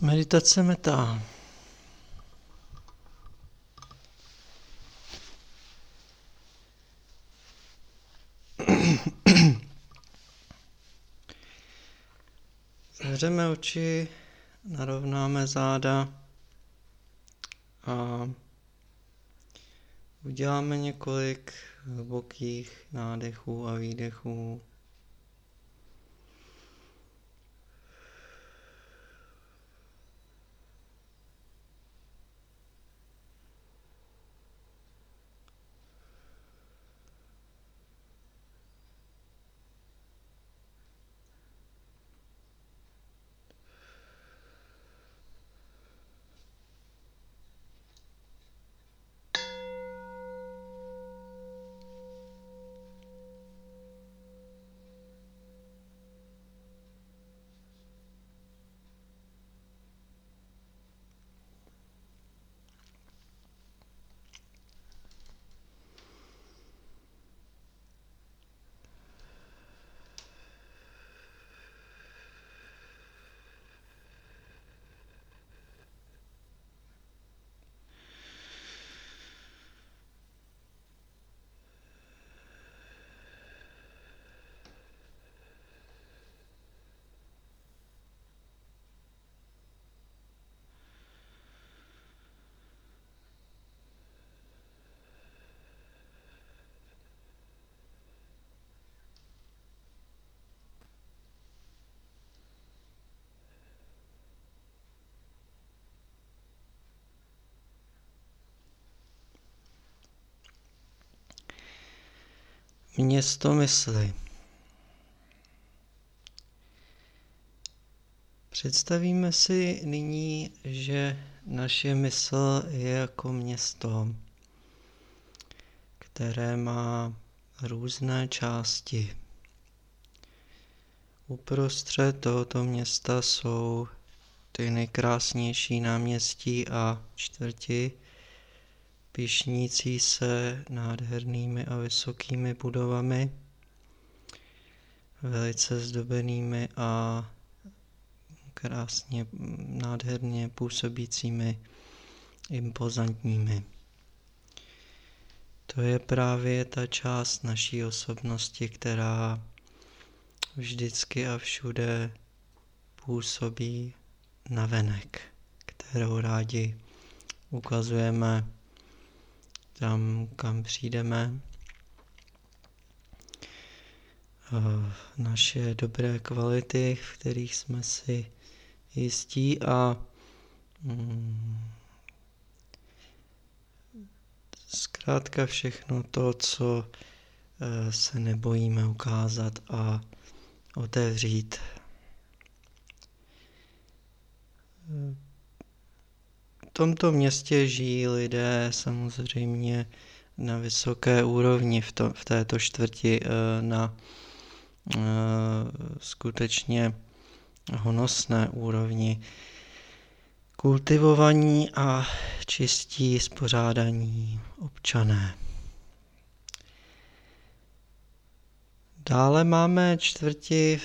Meditace meta. Zavřeme oči, narovnáme záda a uděláme několik hlubokých nádechů a výdechů. Město mysli. Představíme si nyní, že naše mysl je jako město, které má různé části. Uprostřed tohoto města jsou ty nejkrásnější náměstí a čtvrti, pišnící se nádhernými a vysokými budovami, velice zdobenými a krásně, nádherně působícími, impozantními. To je právě ta část naší osobnosti, která vždycky a všude působí navenek, kterou rádi ukazujeme tam, kam přijdeme. Naše dobré kvality, v kterých jsme si jistí a mm, zkrátka všechno to, co eh, se nebojíme ukázat a otevřít. Tomto městě žijí lidé samozřejmě na vysoké úrovni v, to, v této čtvrti eh, na eh, skutečně honosné úrovni kultivovaní a čistí spořádaní občané. Dále máme čtvrti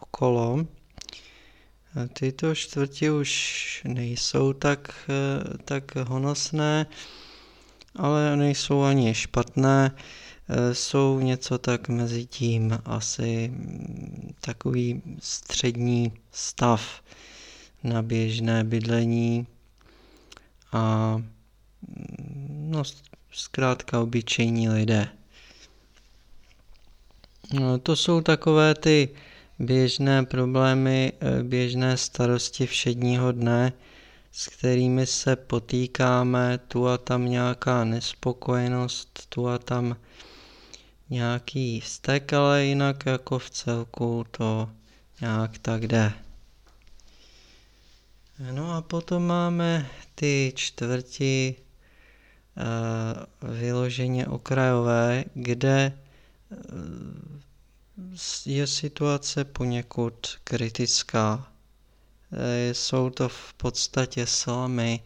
okolo, Tyto čtvrti už nejsou tak, tak honosné, ale nejsou ani špatné, jsou něco tak mezi tím, asi takový střední stav na běžné bydlení a no, zkrátka obyčejní lidé. No, to jsou takové ty běžné problémy, eh, běžné starosti všedního dne, s kterými se potýkáme, tu a tam nějaká nespokojenost, tu a tam nějaký vztek, ale jinak jako v celku to nějak tak jde. No a potom máme ty čtvrti uh, vyloženě okrajové, kde uh, je situace poněkud kritická. E, jsou to v podstatě slamy,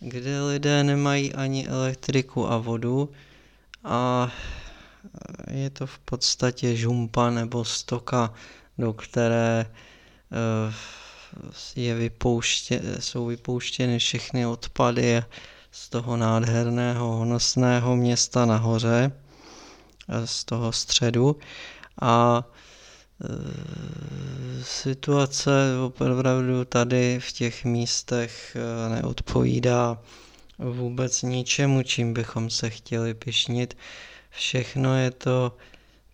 kde lidé nemají ani elektriku a vodu a je to v podstatě žumpa nebo stoka, do které e, je vypouště, jsou vypouštěny všechny odpady z toho nádherného honosného města nahoře, z toho středu a e, situace opravdu tady v těch místech e, neodpovídá vůbec ničemu, čím bychom se chtěli pišnit. Všechno je to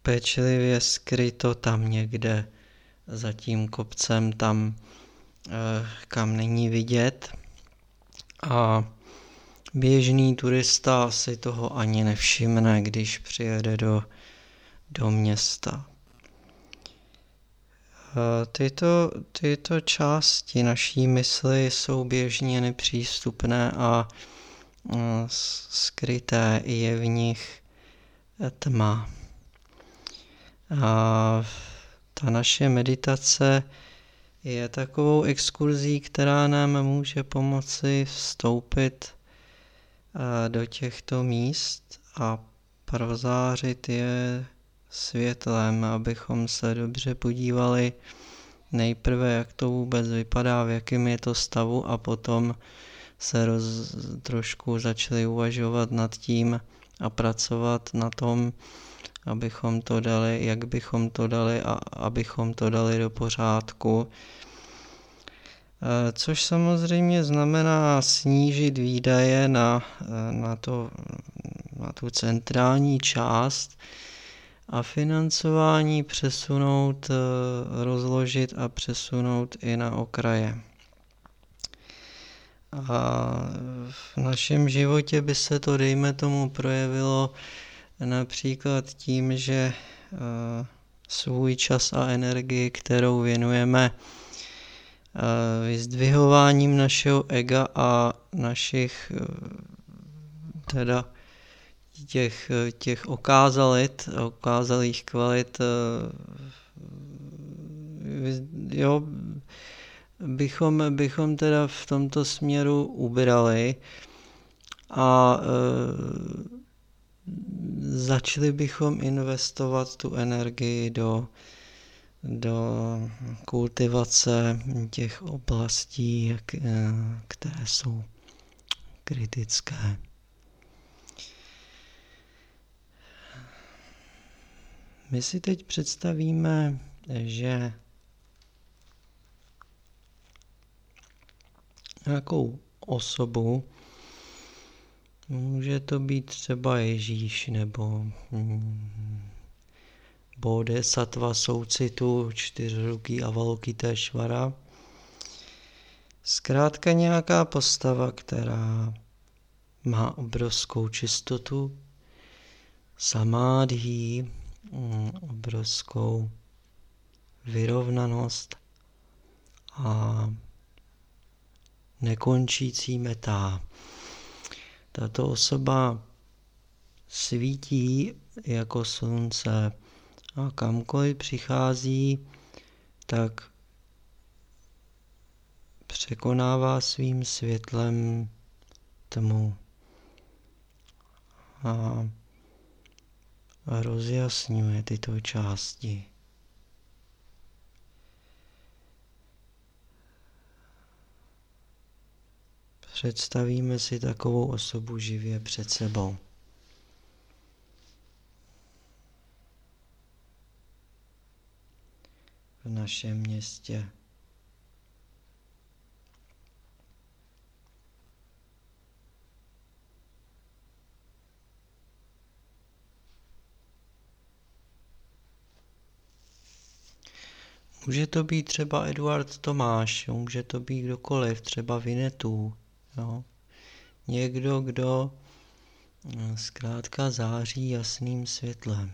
pečlivě skryto tam někde za tím kopcem, tam e, kam není vidět. A běžný turista si toho ani nevšimne, když přijede do, do města. Tyto, tyto části naší mysli jsou běžně nepřístupné a skryté je v nich tma. A ta naše meditace je takovou exkurzí, která nám může pomoci vstoupit do těchto míst a prozářit je světlem, abychom se dobře podívali nejprve, jak to vůbec vypadá, v jakém je to stavu a potom se roz, trošku začali uvažovat nad tím a pracovat na tom, abychom to dali, jak bychom to dali a abychom to dali do pořádku. Eh, což samozřejmě znamená snížit výdaje na, eh, na, to, na tu centrální část a financování přesunout, eh, rozložit a přesunout i na okraje. A v našem životě by se to, dejme tomu, projevilo například tím, že svůj čas a energii, kterou věnujeme vyzdvihováním našeho ega a našich teda těch, těch okázalit, okázalých kvalit jo, bychom, bychom teda v tomto směru ubrali a e, začali bychom investovat tu energii do do kultivace těch oblastí, které jsou kritické. My si teď představíme, že nějakou osobu, může to být třeba Ježíš nebo mm, Bodhisattva soucitu, čtyřruký Avalokiteshvara. Zkrátka nějaká postava, která má obrovskou čistotu, samádhí, obrovskou vyrovnanost a nekončící metá. Tato osoba svítí jako slunce, a kamkoliv přichází, tak překonává svým světlem tmu a rozjasňuje tyto části. Představíme si takovou osobu živě před sebou. v našem městě. Může to být třeba Eduard Tomáš, může to být kdokoliv, třeba Vinetů. Jo? Někdo, kdo eh, zkrátka září jasným světlem.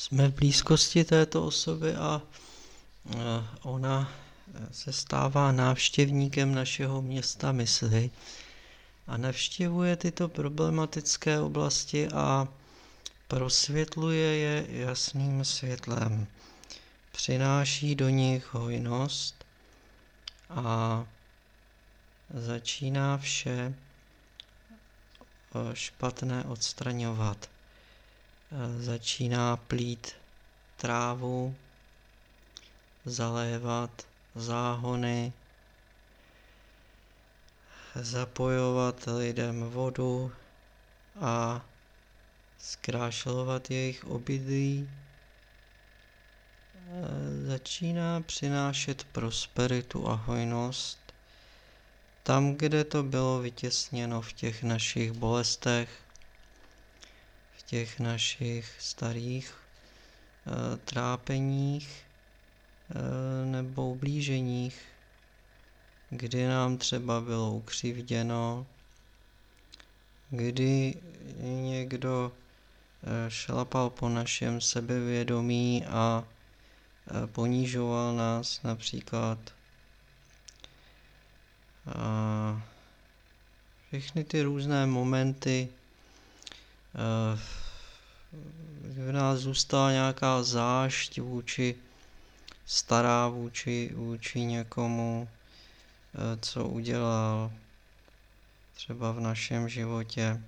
Jsme v blízkosti této osoby a ona se stává návštěvníkem našeho města mysli a navštěvuje tyto problematické oblasti a prosvětluje je jasným světlem. Přináší do nich hojnost a začíná vše špatné odstraňovat. Začíná plít trávu, zalévat záhony, zapojovat lidem vodu a zkrášlovat jejich obydlí, začíná přinášet prosperitu a hojnost tam, kde to bylo vytěsněno v těch našich bolestech, těch našich starých e, trápeních e, nebo ublíženích, kdy nám třeba bylo ukřivděno, kdy někdo eh, šlapal po našem sebevědomí a eh, ponížoval nás například. A všechny ty různé momenty, eh, v nás zůstala nějaká zášť vůči stará vůči, vůči někomu, co udělal třeba v našem životě,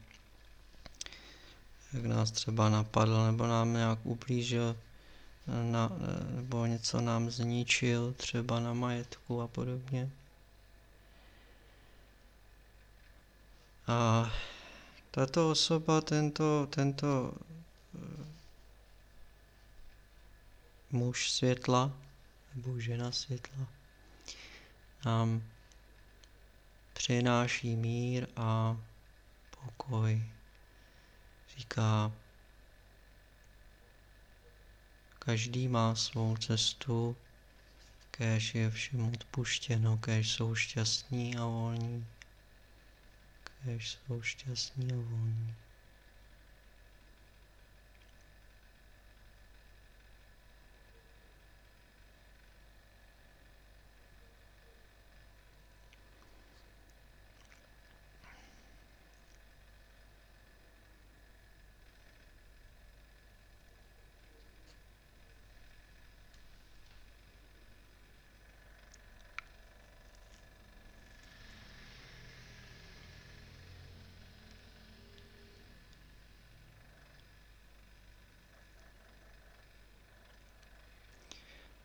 jak nás třeba napadl nebo nám nějak ublížil, na, nebo něco nám zničil, třeba na majetku a podobně. A tato osoba, tento, tento eh, muž světla, nebo žena světla, nám přináší mír a pokoj. Říká, každý má svou cestu, kéž je všem odpuštěno, kéž jsou šťastní a volní, kéž jsou šťastní a volní.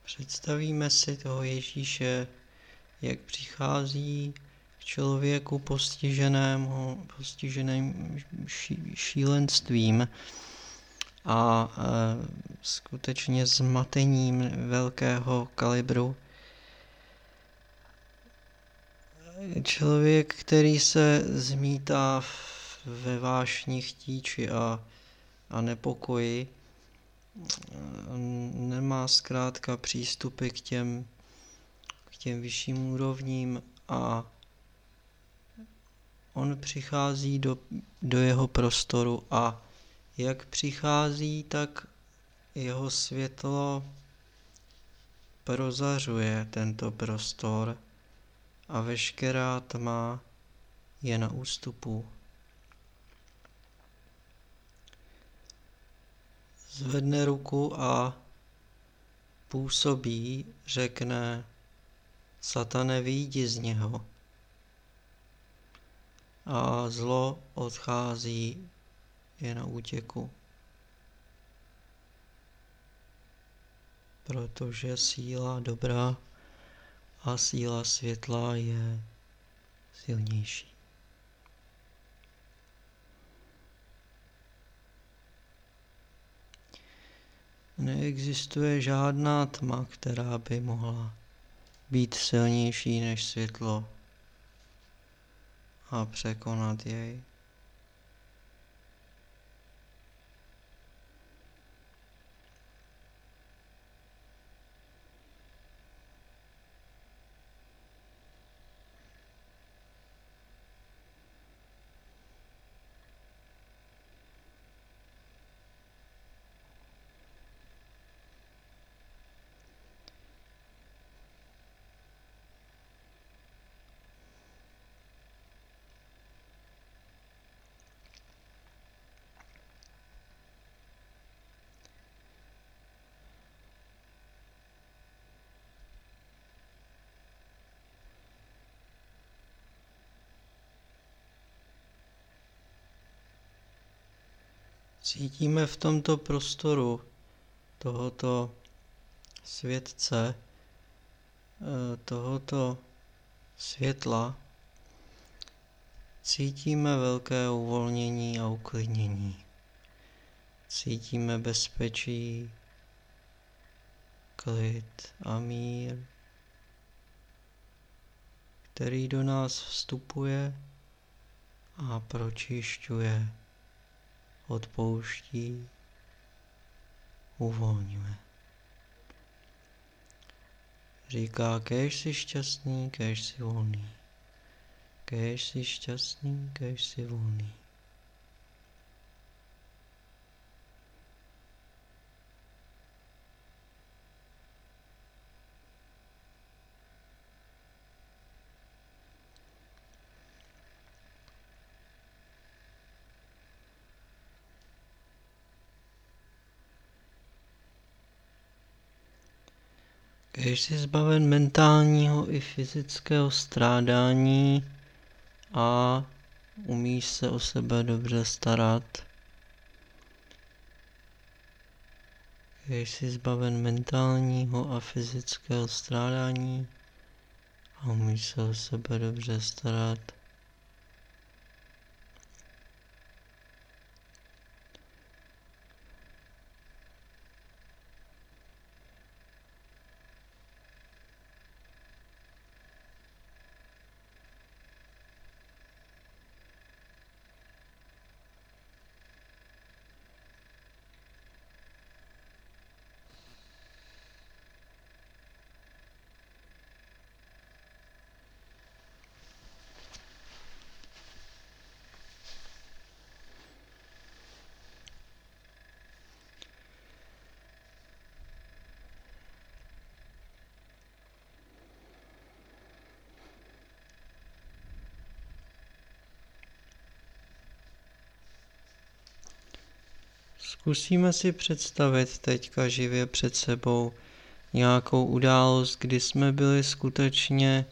Představíme si toho Ježíše, jak přichází k člověku postiženému, postiženým šílenstvím a e, skutečně zmatením velkého kalibru. Člověk, který se zmítá ve vášni chtíči a, a nepokoji, nemá zkrátka přístupy k těm, k těm vyšším úrovním a on přichází do, do jeho prostoru a jak přichází, tak jeho světlo prozařuje tento prostor a veškerá tma je na ústupu. Zvedne ruku a působí, řekne, satane výjdi z něho. A zlo odchází je na útěku. Protože síla dobrá a síla světla je silnější. Neexistuje žádná tma, která by mohla být silnější než světlo a překonat jej. Cítíme v tomto prostoru tohoto světce, eh, tohoto světla, cítíme velké uvolnění a uklidnění. Cítíme bezpečí, klid a mír, který do nás vstupuje a pročišťuje, odpouští, uvolňuje. Říká, kež jsi šťastný, kež jsi volný. Kež jsi šťastný, kež jsi volný. Když jsi zbaven mentálního i fyzického strádání a umíš se o sebe dobře starat, když jsi zbaven mentálního a fyzického strádání a umíš se o sebe dobře starat, Zkusíme si představit teďka živě před sebou nějakou událost, kdy jsme byli skutečně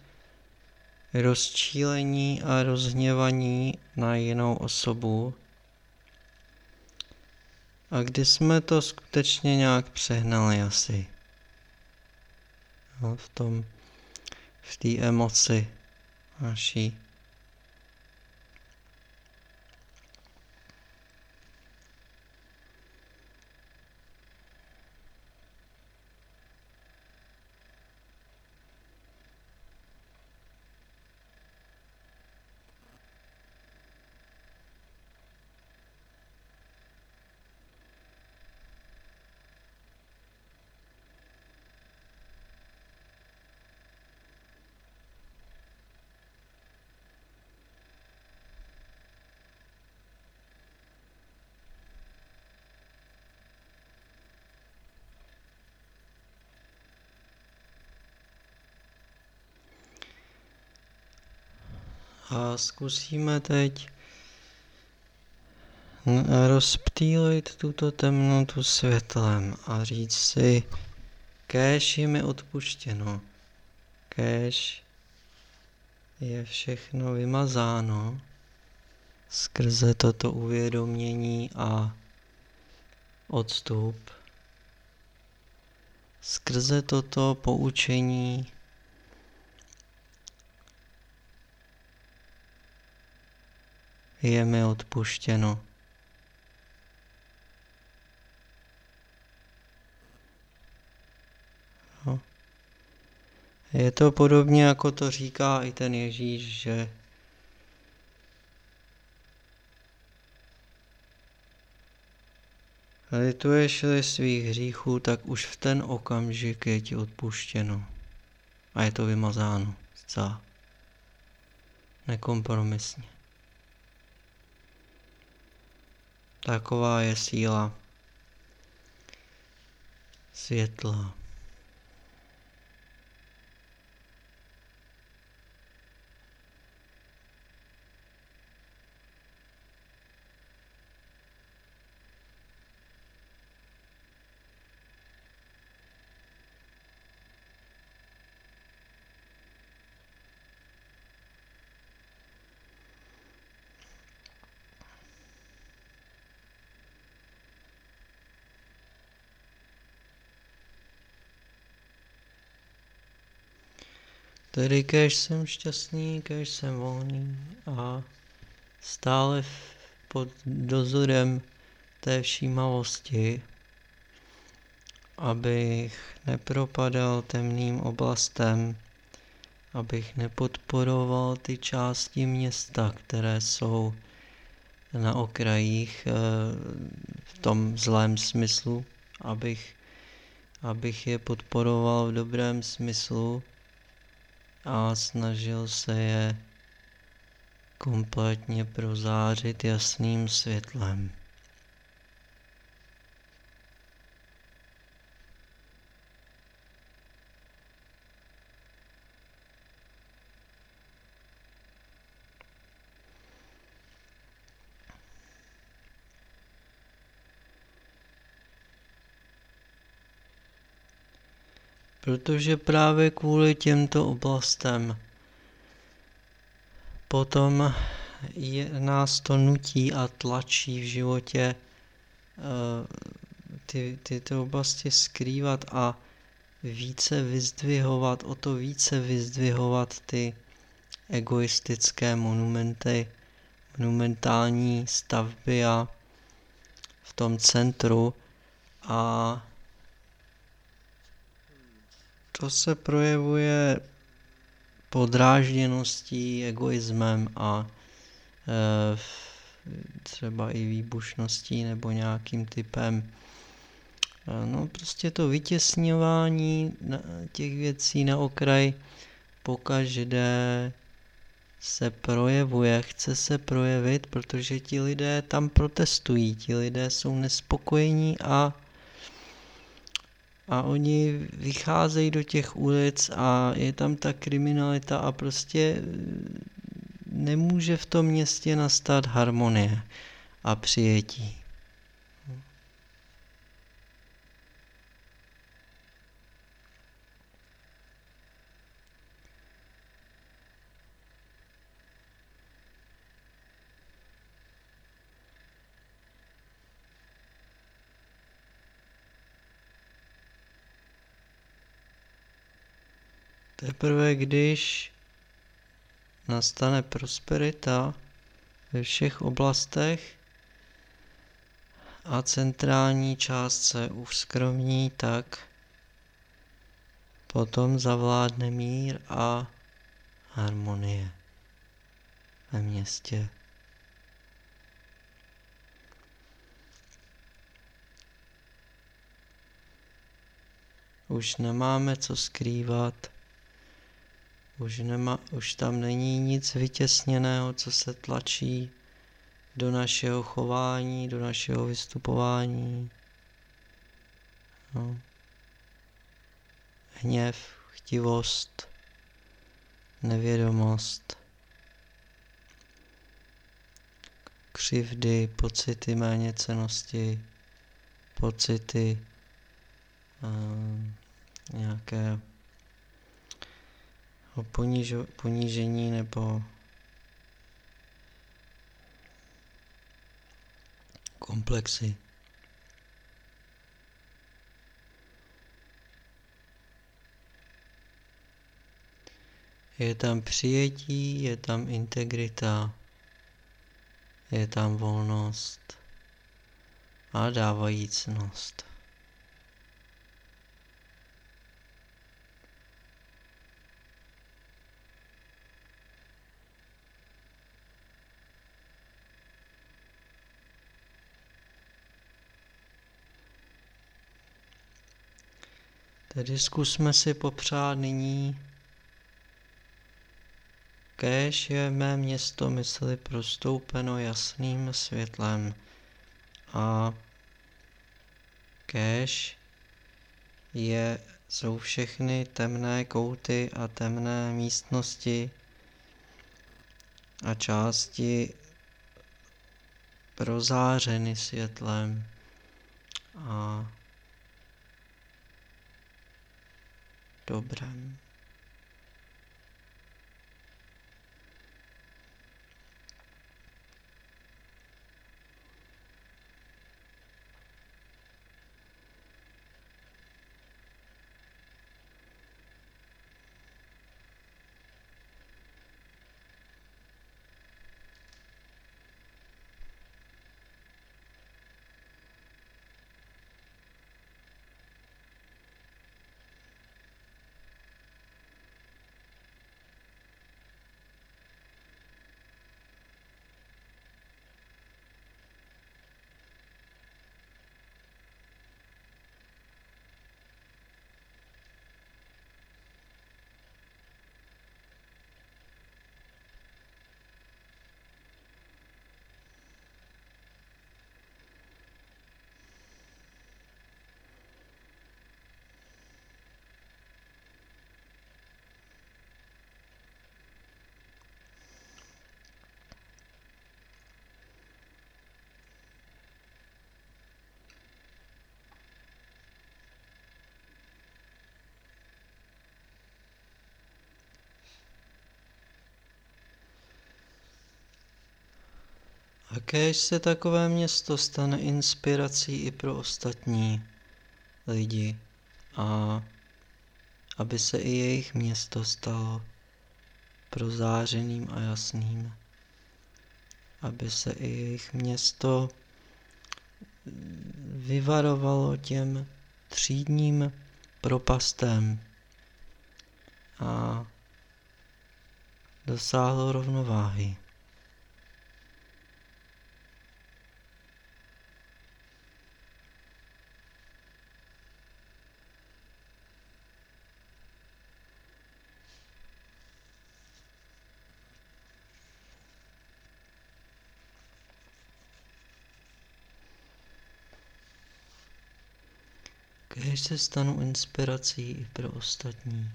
rozčílení a rozhněvaní na jinou osobu a kdy jsme to skutečně nějak přehnali asi. No, v tom, v té emoci naší. A zkusíme teď rozptýlit tuto temnotu světlem a říct si, kéž je mi odpuštěno, kéž je všechno vymazáno skrze toto uvědomění a odstup, skrze toto poučení je mi odpuštěno. No. Je to podobně, jako to říká i ten Ježíš, že lituješ-li svých hříchů, tak už v ten okamžik je ti odpuštěno. A je to vymazáno zcela. Nekompromisně. Taková je síla světla. Tedy kež jsem šťastný, kež jsem volný a stále pod dozorem té všímavosti, abych nepropadal temným oblastem, abych nepodporoval ty části města, které jsou na okrajích eh, v tom zlém smyslu, abych, abych je podporoval v dobrém smyslu a snažil se je kompletně prozářit jasným světlem. Protože právě kvůli těmto oblastem potom je, nás to nutí a tlačí v životě uh, ty, tyto oblasti skrývat a více vyzdvihovat, o to více vyzdvihovat ty egoistické monumenty, monumentální stavby a v tom centru. A to se projevuje podrážděností, egoismem a e, třeba i výbušností nebo nějakým typem e, no prostě to vytěsňování těch věcí na okraj pokaždé se projevuje, chce se projevit, protože ti lidé tam protestují, ti lidé jsou nespokojení a a oni vycházejí do těch ulic a je tam ta kriminalita a prostě nemůže v tom městě nastat harmonie a přijetí. Teprve když nastane prosperita ve všech oblastech a centrální část se uskromní, tak potom zavládne mír a harmonie ve městě. Už nemáme co skrývat. Už, nema, už tam není nic vytěsněného, co se tlačí do našeho chování, do našeho vystupování. No. Hněv, chtivost, nevědomost, křivdy, pocity méněcenosti, pocity uh, nějaké o ponížo, ponížení nebo komplexy. Je tam přijetí, je tam integrita, je tam volnost a dávajícnost. Tedy zkusme si popřát nyní, kéž je mé město mysli prostoupeno jasným světlem. A kéž je, jsou všechny temné kouty a temné místnosti a části prozářeny světlem. A dobrem. A kéž se takové město stane inspirací i pro ostatní lidi a aby se i jejich město stalo prozářeným a jasným. Aby se i jejich město vyvarovalo těm třídním propastem a dosáhlo rovnováhy. Se stanu inspirací i pro ostatní.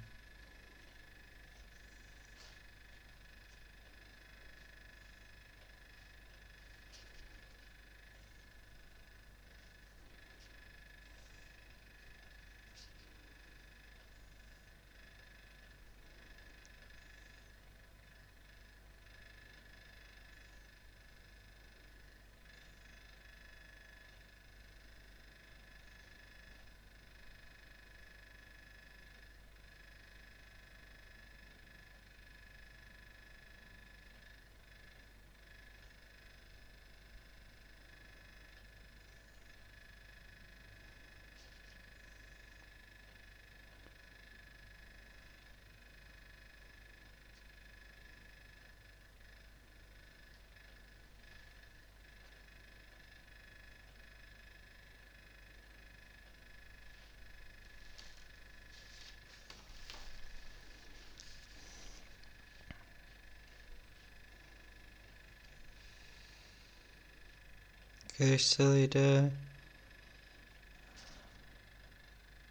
Kéž se lidé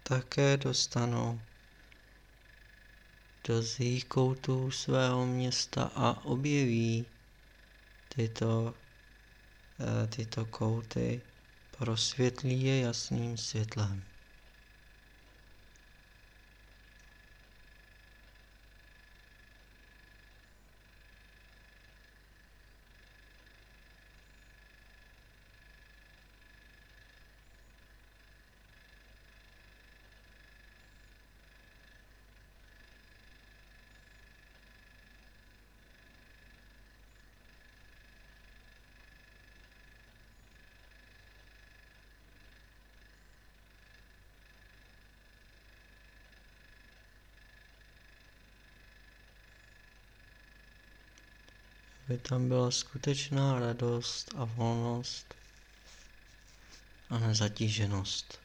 také dostanou do zlých koutů svého města a objeví tyto, eh, tyto kouty, prosvětlí je jasným světlem. Aby tam byla skutečná radost a volnost a nezatíženost.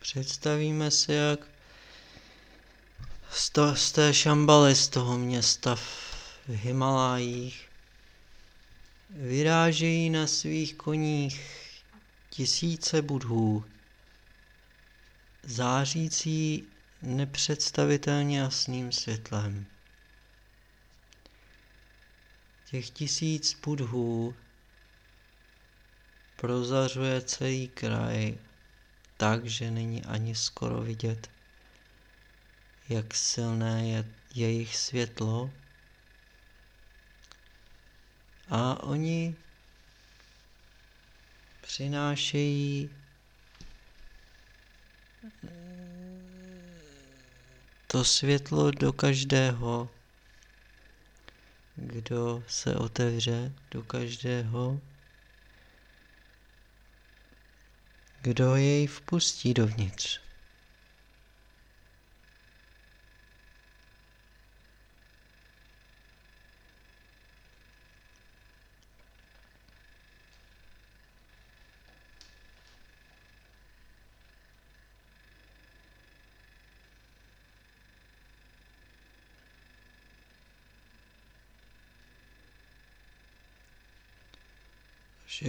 Představíme si, jak to, z té Šambaly, z toho města v Himalájích, vyrážejí na svých koních tisíce budhů, zářící nepředstavitelně jasným světlem. Těch tisíc budhů prozařuje celý kraj tak, že není ani skoro vidět jak silné je jejich světlo. A oni přinášejí to světlo do každého, kdo se otevře, do každého, kdo jej vpustí dovnitř.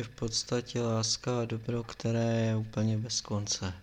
V podstatě láska a dobro, které je úplně bez konce.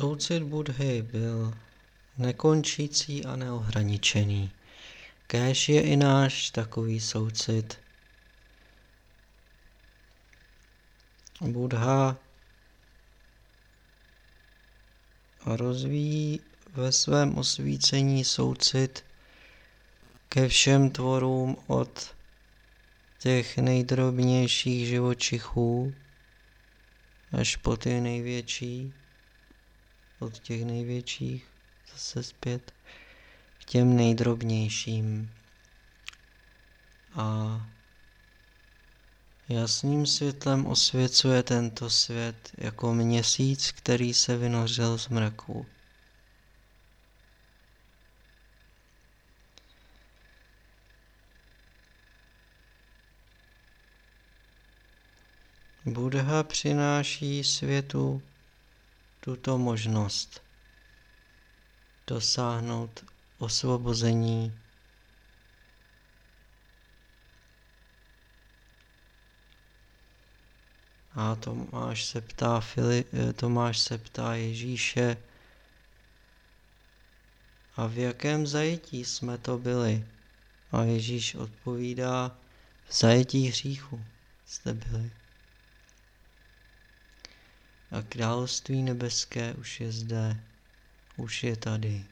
Soucit Budhy byl nekončící a neohraničený. Kéž je i náš takový soucit. Budha rozvíjí ve svém osvícení soucit ke všem tvorům od těch nejdrobnějších živočichů až po ty největší, od těch největších zase zpět k těm nejdrobnějším. A jasným světlem osvěcuje tento svět jako měsíc, který se vynořil z mraku. Buddha přináší světu tuto možnost dosáhnout osvobození A Tomáš se ptá, Fili, eh, Tomáš se ptá Ježíše, a v jakém zajetí jsme to byli? A Ježíš odpovídá, v zajetí hříchu jste byli a království nebeské už je zde, už je tady.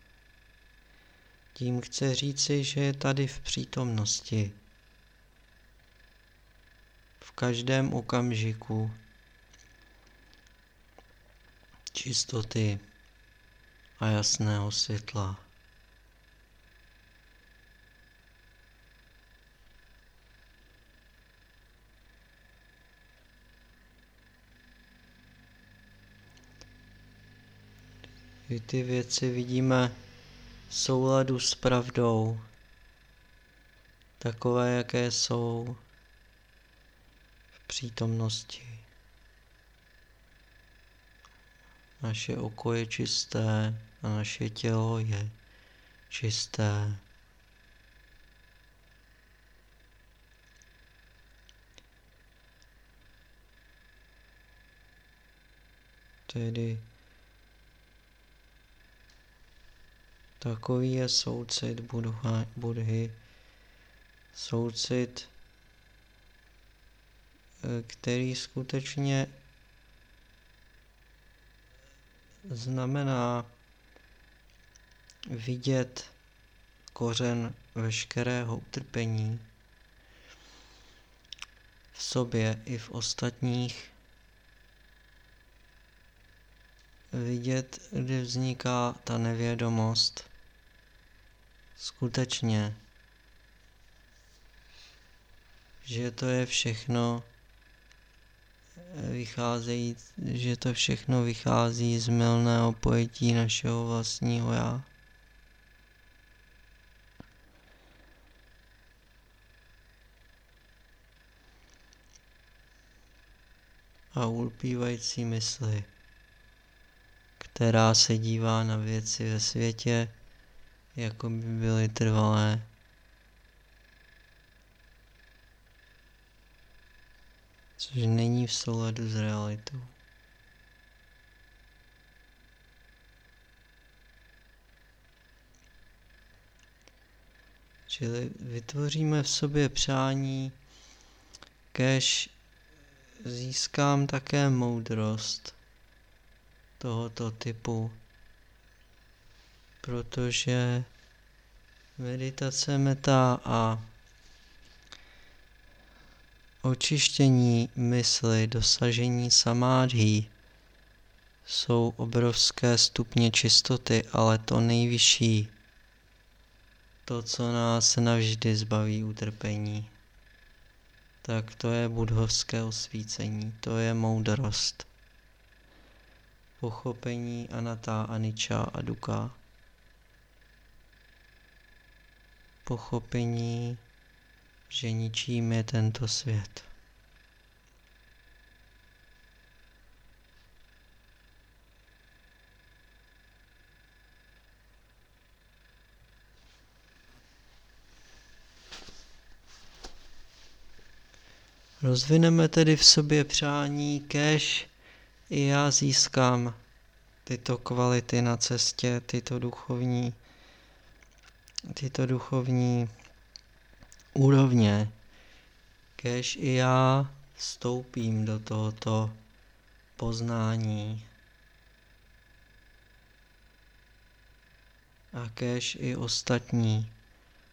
Tím chce říci, že je tady v přítomnosti, v každém okamžiku čistoty a jasného světla. Kdy ty věci vidíme v souladu s pravdou, takové, jaké jsou v přítomnosti. Naše oko je čisté a naše tělo je čisté. Tedy Takový je soucit Budha, Budhy, soucit, eh, který skutečně znamená vidět kořen veškerého utrpení v sobě i v ostatních, vidět, kdy vzniká ta nevědomost skutečně, že to je všechno vycházejí, že to všechno vychází z milného pojetí našeho vlastního já. A ulpívající mysli, která se dívá na věci ve světě, jako by byly trvalé. Což není v souladu s realitou. Čili vytvoříme v sobě přání, kež získám také moudrost tohoto typu protože meditace meta a očištění mysli, dosažení samádhí jsou obrovské stupně čistoty, ale to nejvyšší, to, co nás navždy zbaví utrpení, tak to je budhovské osvícení, to je moudrost, pochopení anata, aniča a duka. Pochopení, že ničím je tento svět. Rozvineme tedy v sobě přání, kež i já získám tyto kvality na cestě, tyto duchovní, tyto duchovní úrovně, kež i já vstoupím do tohoto poznání a kež i ostatní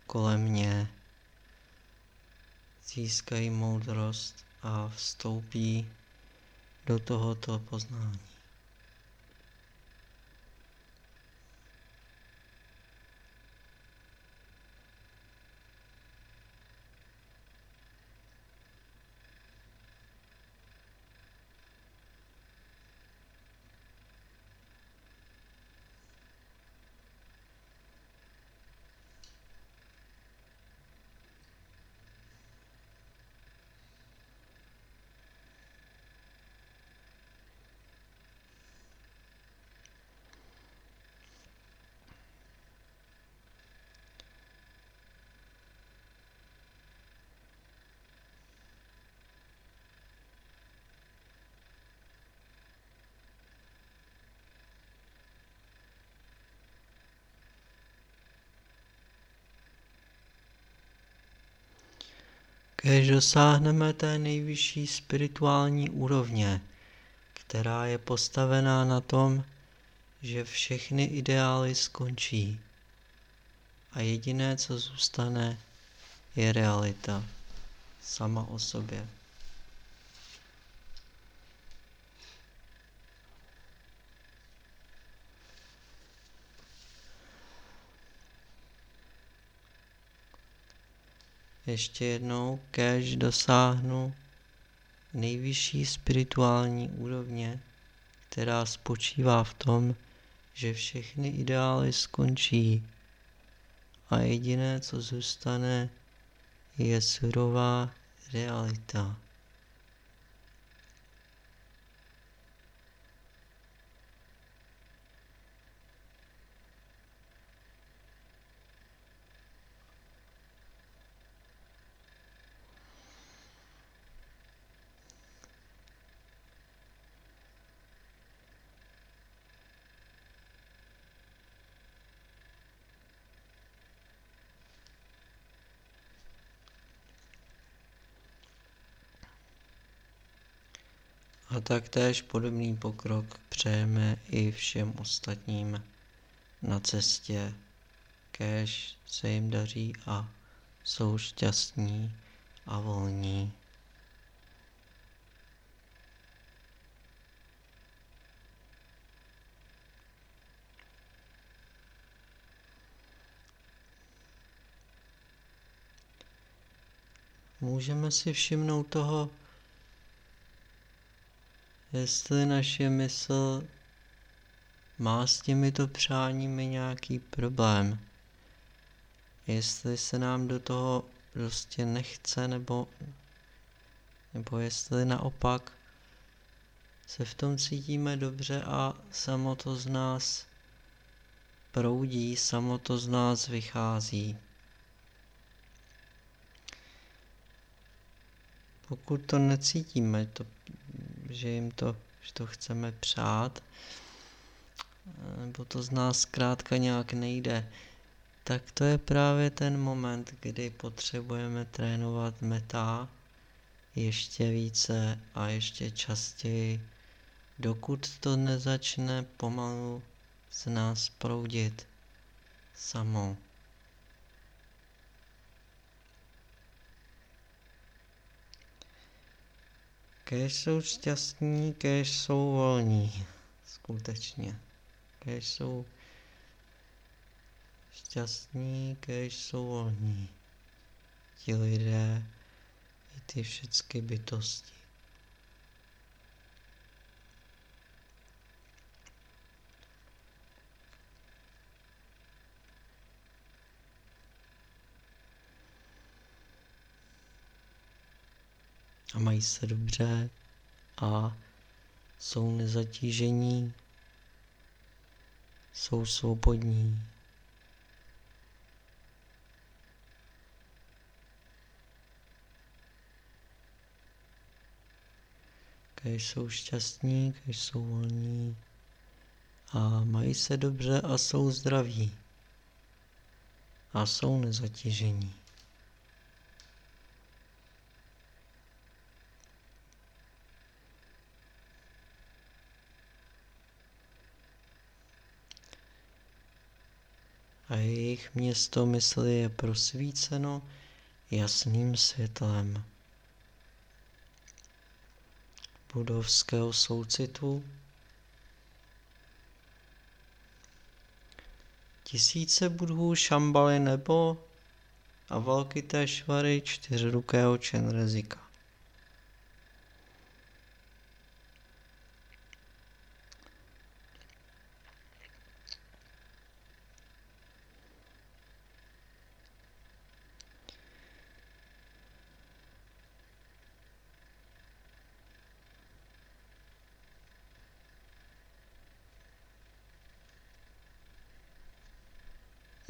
kolem mě získají moudrost a vstoupí do tohoto poznání. Když dosáhneme té nejvyšší spirituální úrovně, která je postavená na tom, že všechny ideály skončí a jediné, co zůstane, je realita sama o sobě. Ještě jednou, kež dosáhnu nejvyšší spirituální úrovně, která spočívá v tom, že všechny ideály skončí a jediné, co zůstane, je surová realita. Taktéž podobný pokrok přejeme i všem ostatním na cestě, kéž se jim daří a jsou šťastní a volní. Můžeme si všimnout toho, jestli naše mysl má s těmito přáními nějaký problém. Jestli se nám do toho prostě nechce, nebo, nebo jestli naopak se v tom cítíme dobře a samo to z nás proudí, samo to z nás vychází. Pokud to necítíme, to že jim to, že to chceme přát, nebo to z nás zkrátka nějak nejde, tak to je právě ten moment, kdy potřebujeme trénovat meta ještě více a ještě častěji, dokud to nezačne pomalu z nás proudit samo. Kéž jsou šťastní, kéž jsou volní. Skutečně. Kéž jsou šťastní, kéž jsou volní. Ti lidé i ty všechny bytosti. A mají se dobře a jsou nezatížení, jsou svobodní. Když jsou šťastní, když jsou volní a mají se dobře a jsou zdraví a jsou nezatěžení. a jejich město mysli je prosvíceno jasným světlem budovského soucitu. Tisíce budhů šambaly nebo a Valkytešvary čtyřrukého Čenrezika.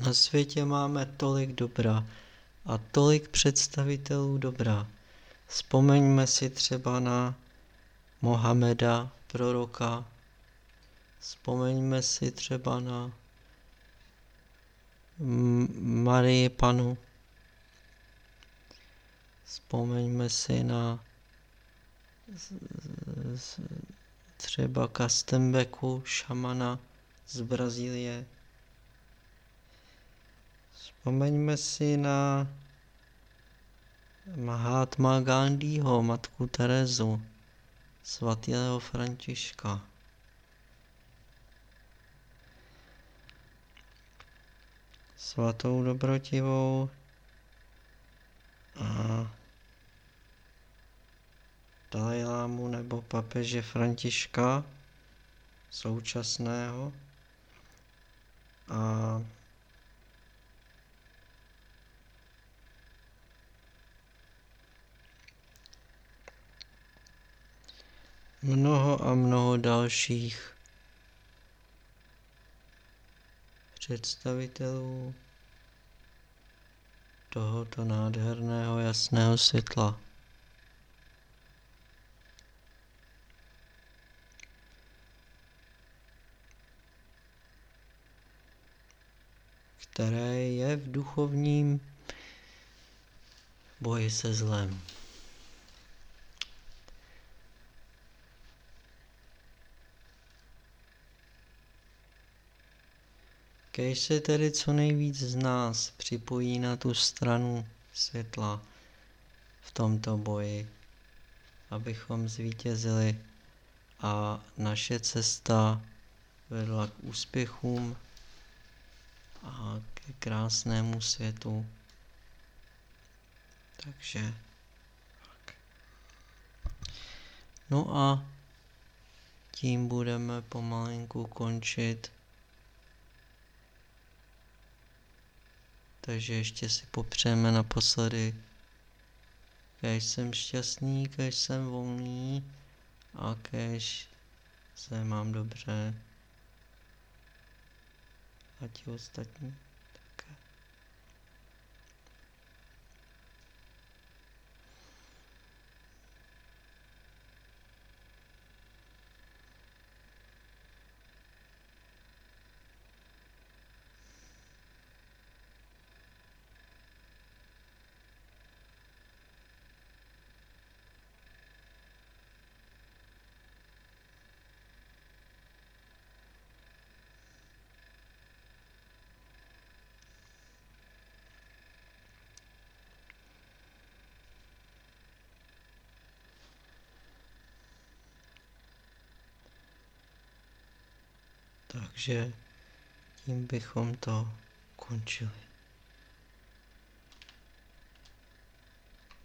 Na světě máme tolik dobra a tolik představitelů dobra. Vzpomeňme si třeba na Mohameda, proroka. Vzpomeňme si třeba na Marii Panu. Vzpomeňme si na třeba Kastembeku, šamana z Brazílie. Vzpomeňme si na Mahatma Gandhiho, matku Terezu, svatého Františka. Svatou dobrotivou a Dalajlámu nebo papeže Františka současného a mnoho a mnoho dalších představitelů tohoto nádherného jasného světla. které je v duchovním boji se zlem. Kež se tedy co nejvíc z nás připojí na tu stranu světla v tomto boji, abychom zvítězili a naše cesta vedla k úspěchům a ke krásnému světu. Takže No a tím budeme pomalinku končit Takže ještě si popřejeme naposledy. Kež jsem šťastný, kež jsem volný a kež se mám dobře. A ti ostatní. Takže tím bychom to končili.